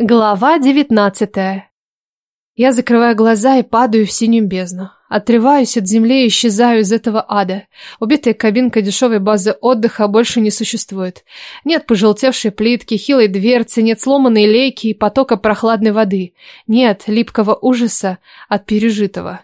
Глава девятнадцатая. Я закрываю глаза и падаю в синюю бездну. Отрываюсь от земли и исчезаю из этого ада. Убитая кабинка дешевой базы отдыха больше не существует. Нет пожелтевшей плитки, хилой дверцы, нет сломанной лейки и потока прохладной воды. Нет липкого ужаса от пережитого.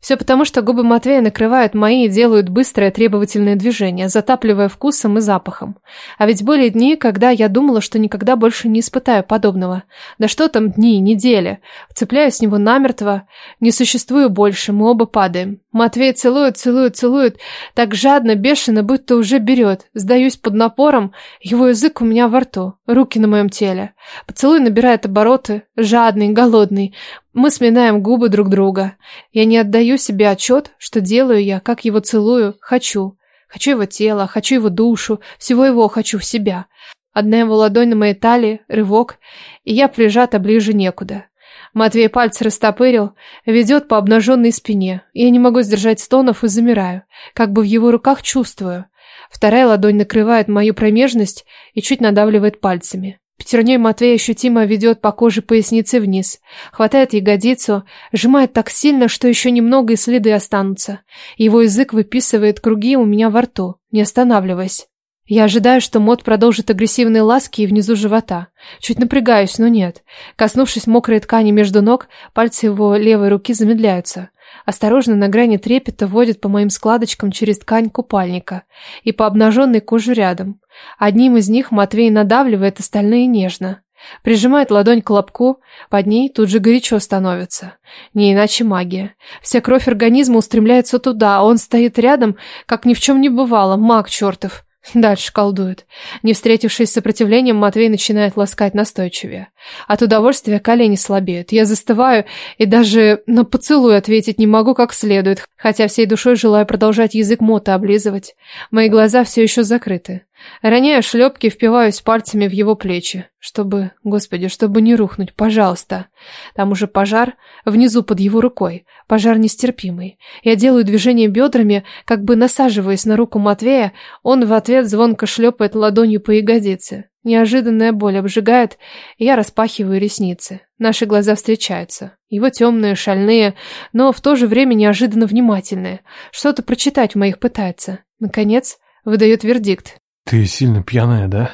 Все потому, что губы Матвея накрывают мои и делают быстрое требовательное движение, затапливая вкусом и запахом. А ведь были дни, когда я думала, что никогда больше не испытаю подобного. Да что там дни, недели. Вцепляюсь в него намертво, не существую больше, мы оба падаем. Матвей целует, целует, целует, так жадно, бешено, будто уже берет. Сдаюсь под напором, его язык у меня во рту, руки на моем теле. Поцелуй набирает обороты, жадный, голодный. Мы сминаем губы друг друга. Я не отдаю себе отчет, что делаю я, как его целую, хочу. Хочу его тело, хочу его душу, всего его хочу в себя. Одна его ладонь на моей талии, рывок, и я прижата ближе некуда. Матвей пальцы растопырил, ведет по обнаженной спине. Я не могу сдержать стонов и замираю, как бы в его руках чувствую. Вторая ладонь накрывает мою промежность и чуть надавливает пальцами. Пятерней Матвей ощутимо ведет по коже поясницы вниз, хватает ягодицу, сжимает так сильно, что еще немного и следы останутся. Его язык выписывает круги у меня во рту, не останавливаясь. Я ожидаю, что Мот продолжит агрессивные ласки и внизу живота. Чуть напрягаюсь, но нет. Коснувшись мокрой ткани между ног, пальцы его левой руки замедляются. Осторожно на грани трепета водит по моим складочкам через ткань купальника и по обнаженной коже рядом. Одним из них Матвей надавливает, остальные нежно. Прижимает ладонь к лобку, под ней тут же горячо становится. Не иначе магия. Вся кровь организма устремляется туда, а он стоит рядом, как ни в чем не бывало, маг чертов. Дальше колдует. Не встретившись с сопротивлением, Матвей начинает ласкать настойчивее. От удовольствия колени слабеют. Я застываю и даже на поцелуй ответить не могу как следует, хотя всей душой желаю продолжать язык мота облизывать. Мои глаза все еще закрыты. Роняю шлепки, впиваюсь пальцами в его плечи. Чтобы, господи, чтобы не рухнуть, пожалуйста. Там уже пожар внизу под его рукой. Пожар нестерпимый. Я делаю движение бедрами, как бы насаживаясь на руку Матвея. Он в ответ звонко шлепает ладонью по ягодице. Неожиданная боль обжигает, и я распахиваю ресницы. Наши глаза встречаются. Его темные, шальные, но в то же время неожиданно внимательные. Что-то прочитать в моих пытается. Наконец, выдает вердикт. Ты сильно пьяная, да?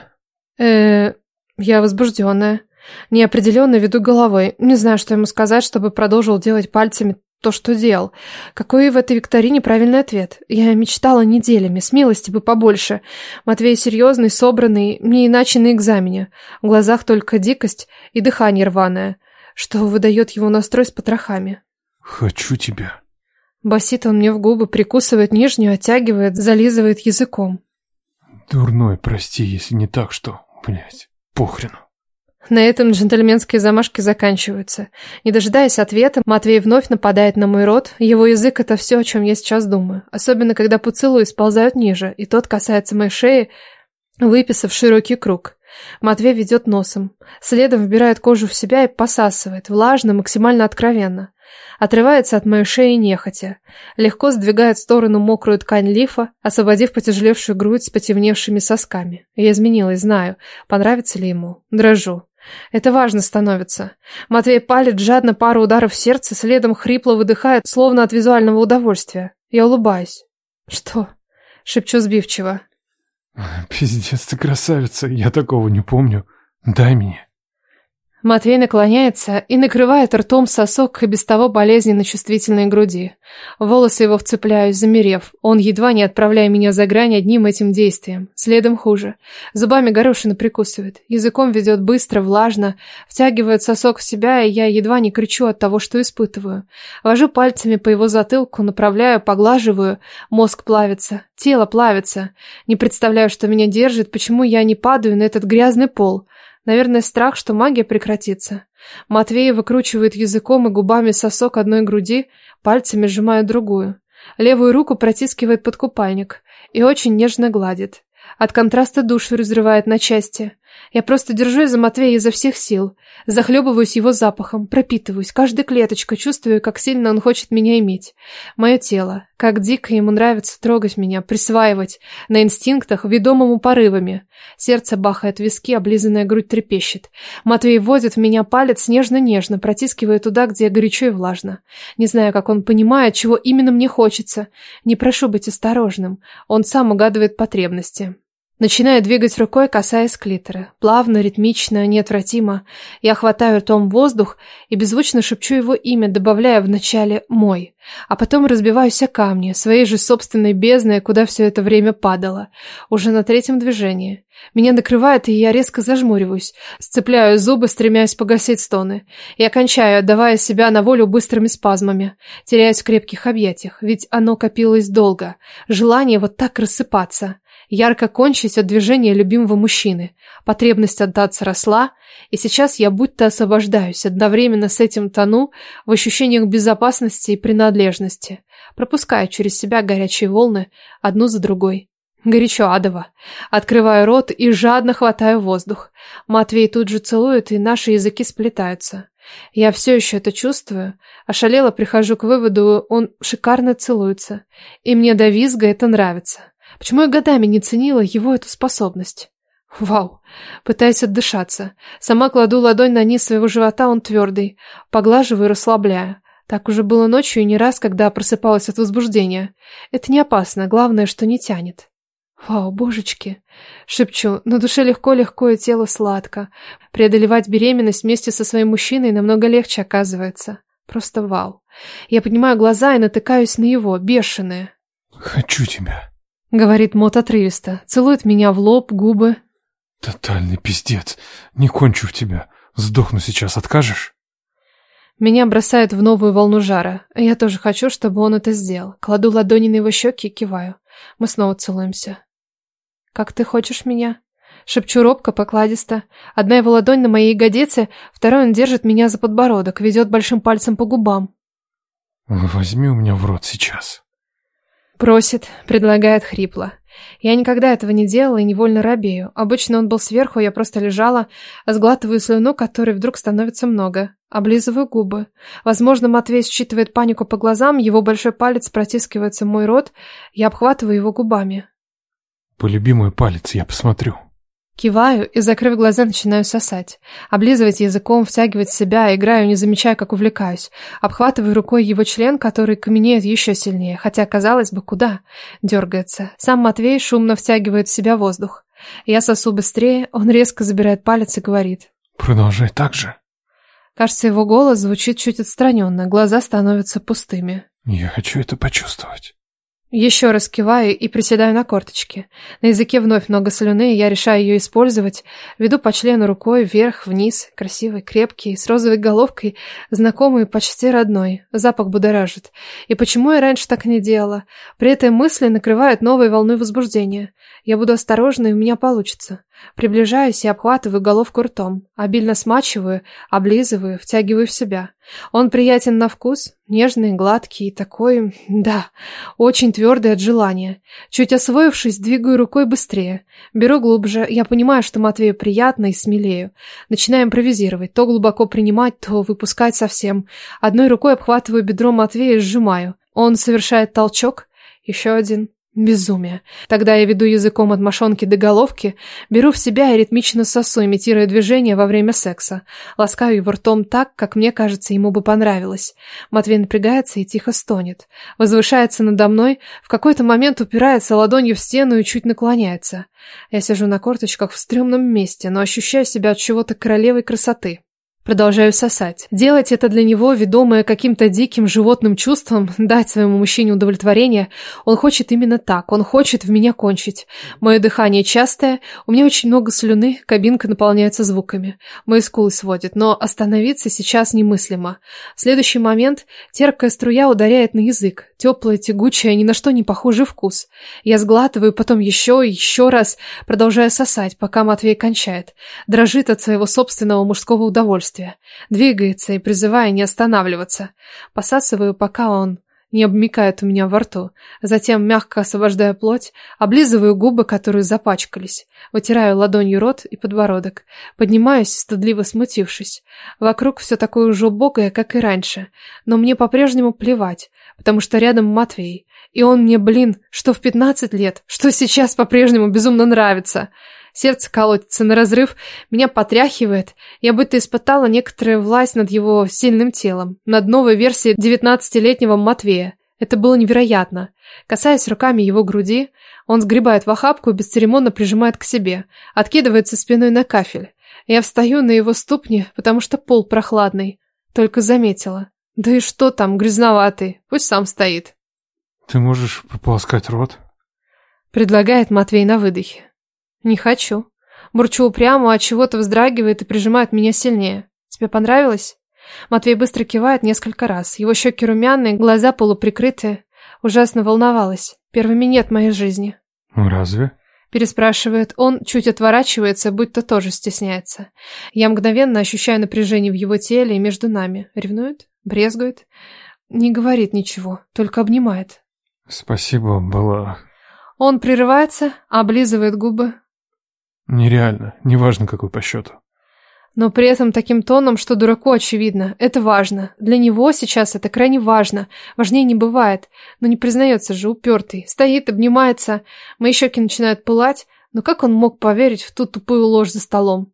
э я возбужденная. Неопределенно веду головой. Не знаю, что ему сказать, чтобы продолжил делать пальцами то, что делал. Какой в этой викторине правильный ответ? Я мечтала неделями, смелости бы побольше. Матвей серьезный, собранный, не иначе на экзамене. В глазах только дикость и дыхание рваное, что выдает его настрой с потрохами. «Хочу тебя». Басит он мне в губы, прикусывает нижнюю, оттягивает, зализывает языком. Дурной, прости, если не так, что, блядь, похрену. На этом джентльменские замашки заканчиваются. Не дожидаясь ответа, Матвей вновь нападает на мой рот. Его язык — это все, о чем я сейчас думаю. Особенно, когда поцелуи сползают ниже, и тот касается моей шеи, выписав широкий круг. Матвей ведет носом. Следом вбирает кожу в себя и посасывает, влажно, максимально откровенно. Отрывается от моей шеи нехотя. Легко сдвигает в сторону мокрую ткань лифа, освободив потяжелевшую грудь с потемневшими сосками. Я изменилась, знаю, понравится ли ему. Дрожу. Это важно становится. Матвей палит жадно пару ударов в сердце, следом хрипло выдыхает, словно от визуального удовольствия. Я улыбаюсь. «Что?» — шепчу сбивчиво. «Пиздец ты красавица, я такого не помню. Дай мне». Матвей наклоняется и накрывает ртом сосок и без того болезненно чувствительной груди. Волосы его вцепляюсь, замерев. Он едва не отправляя меня за грань одним этим действием. Следом хуже. Зубами горошину прикусывает. Языком ведет быстро, влажно. Втягивает сосок в себя, и я едва не кричу от того, что испытываю. Вожу пальцами по его затылку, направляю, поглаживаю. Мозг плавится. Тело плавится. Не представляю, что меня держит, почему я не падаю на этот грязный пол. Наверное, страх, что магия прекратится. Матвей выкручивает языком и губами сосок одной груди, пальцами сжимая другую. Левую руку протискивает под купальник и очень нежно гладит. От контраста душу разрывает на части. Я просто держусь за Матвея изо всех сил, захлебываюсь его запахом, пропитываюсь, каждой клеточкой чувствую, как сильно он хочет меня иметь. Мое тело, как дико ему нравится трогать меня, присваивать, на инстинктах, ведомому порывами. Сердце бахает виски, облизанная грудь трепещет. Матвей водит в меня палец нежно-нежно, протискивая туда, где горячо и влажно. Не знаю, как он понимает, чего именно мне хочется. Не прошу быть осторожным. Он сам угадывает потребности. Начинаю двигать рукой, касаясь клитора. Плавно, ритмично, неотвратимо. Я хватаю ртом воздух и беззвучно шепчу его имя, добавляя в начале «мой». А потом разбиваюсь о камни, своей же собственной бездной, куда все это время падало. Уже на третьем движении. Меня накрывает, и я резко зажмуриваюсь. Сцепляю зубы, стремясь погасить стоны. Я кончаю, отдавая себя на волю быстрыми спазмами. Теряюсь в крепких объятиях, ведь оно копилось долго. Желание вот так рассыпаться ярко кончить от движения любимого мужчины. Потребность отдаться росла, и сейчас я будто освобождаюсь, одновременно с этим тону в ощущениях безопасности и принадлежности, пропуская через себя горячие волны одну за другой. Горячо адово. Открываю рот и жадно хватаю воздух. Матвей тут же целует, и наши языки сплетаются. Я все еще это чувствую. Ошалело прихожу к выводу, он шикарно целуется. И мне до визга это нравится. Почему я годами не ценила его эту способность? Вау. Пытаюсь отдышаться. Сама кладу ладонь на низ своего живота, он твердый. Поглаживаю и расслабляю. Так уже было ночью и не раз, когда просыпалась от возбуждения. Это не опасно, главное, что не тянет. Вау, божечки. Шепчу, на душе легко-легко и тело сладко. Преодолевать беременность вместе со своим мужчиной намного легче оказывается. Просто вау. Я поднимаю глаза и натыкаюсь на его, бешеное. «Хочу тебя», Говорит Мот отрывисто, целует меня в лоб, губы. Тотальный пиздец. Не кончу в тебя. Сдохну сейчас, откажешь? Меня бросает в новую волну жара. Я тоже хочу, чтобы он это сделал. Кладу ладони на его щеки и киваю. Мы снова целуемся. «Как ты хочешь меня?» Шепчу робко, покладисто. Одна его ладонь на моей ягодице, второй он держит меня за подбородок, ведет большим пальцем по губам. «Возьми у меня в рот сейчас». Просит, предлагает хрипло. Я никогда этого не делала и невольно робею. Обычно он был сверху, я просто лежала, сглатываю слюну, которой вдруг становится много. Облизываю губы. Возможно, Матвей считывает панику по глазам, его большой палец протискивается в мой рот, я обхватываю его губами. «Полюби мой палец, я посмотрю». Киваю и, закрыв глаза, начинаю сосать. Облизывать языком, втягивать себя, играю, не замечая, как увлекаюсь. Обхватываю рукой его член, который каменеет еще сильнее, хотя, казалось бы, куда? Дергается. Сам Матвей шумно втягивает в себя воздух. Я сосу быстрее, он резко забирает палец и говорит. «Продолжай так же». Кажется, его голос звучит чуть отстраненно, глаза становятся пустыми. «Я хочу это почувствовать». Еще раз киваю и приседаю на корточки. На языке вновь много слюны, я решаю ее использовать. Веду по члену рукой вверх-вниз, красивый, крепкий, с розовой головкой, знакомый, почти родной. Запах будоражит. И почему я раньше так не делала? При этой мысли накрывает новой волной возбуждения. Я буду осторожна, и у меня получится. Приближаюсь и обхватываю головку ртом, обильно смачиваю, облизываю, втягиваю в себя. Он приятен на вкус, нежный, гладкий, такой, да, очень твердый от желания. Чуть освоившись, двигаю рукой быстрее. Беру глубже, я понимаю, что Матвею приятно и смелею. Начинаю импровизировать, то глубоко принимать, то выпускать совсем. Одной рукой обхватываю бедро Матвея и сжимаю. Он совершает толчок, еще один, Безумие. Тогда я веду языком от мошонки до головки, беру в себя и ритмично сосу, имитируя движение во время секса. Ласкаю его ртом так, как мне кажется, ему бы понравилось. Матвей напрягается и тихо стонет. Возвышается надо мной, в какой-то момент упирается ладонью в стену и чуть наклоняется. Я сижу на корточках в стрёмном месте, но ощущаю себя от чего-то королевой красоты. Продолжаю сосать. Делать это для него, ведомое каким-то диким животным чувством, дать своему мужчине удовлетворение. Он хочет именно так, он хочет в меня кончить. Мое дыхание частое, у меня очень много слюны, кабинка наполняется звуками. Мои скулы сводят, но остановиться сейчас немыслимо. В следующий момент терпкая струя ударяет на язык. Теплая, тягучая, ни на что не похожий вкус. Я сглатываю, потом еще и еще раз, продолжая сосать, пока Матвей кончает. Дрожит от своего собственного мужского удовольствия. Двигается и призывая не останавливаться. Посасываю, пока он не обмикает у меня во рту. Затем, мягко освобождая плоть, облизываю губы, которые запачкались. Вытираю ладонью рот и подбородок. Поднимаюсь, стыдливо смутившись. Вокруг все такое же убогое, как и раньше. Но мне по-прежнему плевать, потому что рядом Матвей. И он мне, блин, что в 15 лет, что сейчас по-прежнему безумно нравится. Сердце колотится на разрыв, меня потряхивает. Я будто испытала некоторую власть над его сильным телом, над новой версией девятнадцатилетнего Матвея. Это было невероятно. Касаясь руками его груди, он сгребает в охапку и бесцеремонно прижимает к себе, откидывается спиной на кафель. Я встаю на его ступни, потому что пол прохладный. Только заметила. Да и что там, грязноватый, пусть сам стоит. Ты можешь пополоскать рот? Предлагает Матвей на выдохе. Не хочу. Бурчу упрямо, от чего-то вздрагивает и прижимает меня сильнее. Тебе понравилось? Матвей быстро кивает несколько раз. Его щеки румяные, глаза полуприкрытые. Ужасно волновалась. Первый минет моей жизни. Разве? Переспрашивает он, чуть отворачивается, будто тоже стесняется. Я мгновенно ощущаю напряжение в его теле и между нами. Ревнует? Брезгует? Не говорит ничего, только обнимает. Спасибо, было... Он прерывается, облизывает губы, Нереально, неважно какой по счету. Но при этом таким тоном, что дураку очевидно. Это важно. Для него сейчас это крайне важно. Важнее не бывает. Но не признается же, упертый. Стоит, обнимается. Мои щеки начинают пылать. Но как он мог поверить в ту тупую ложь за столом?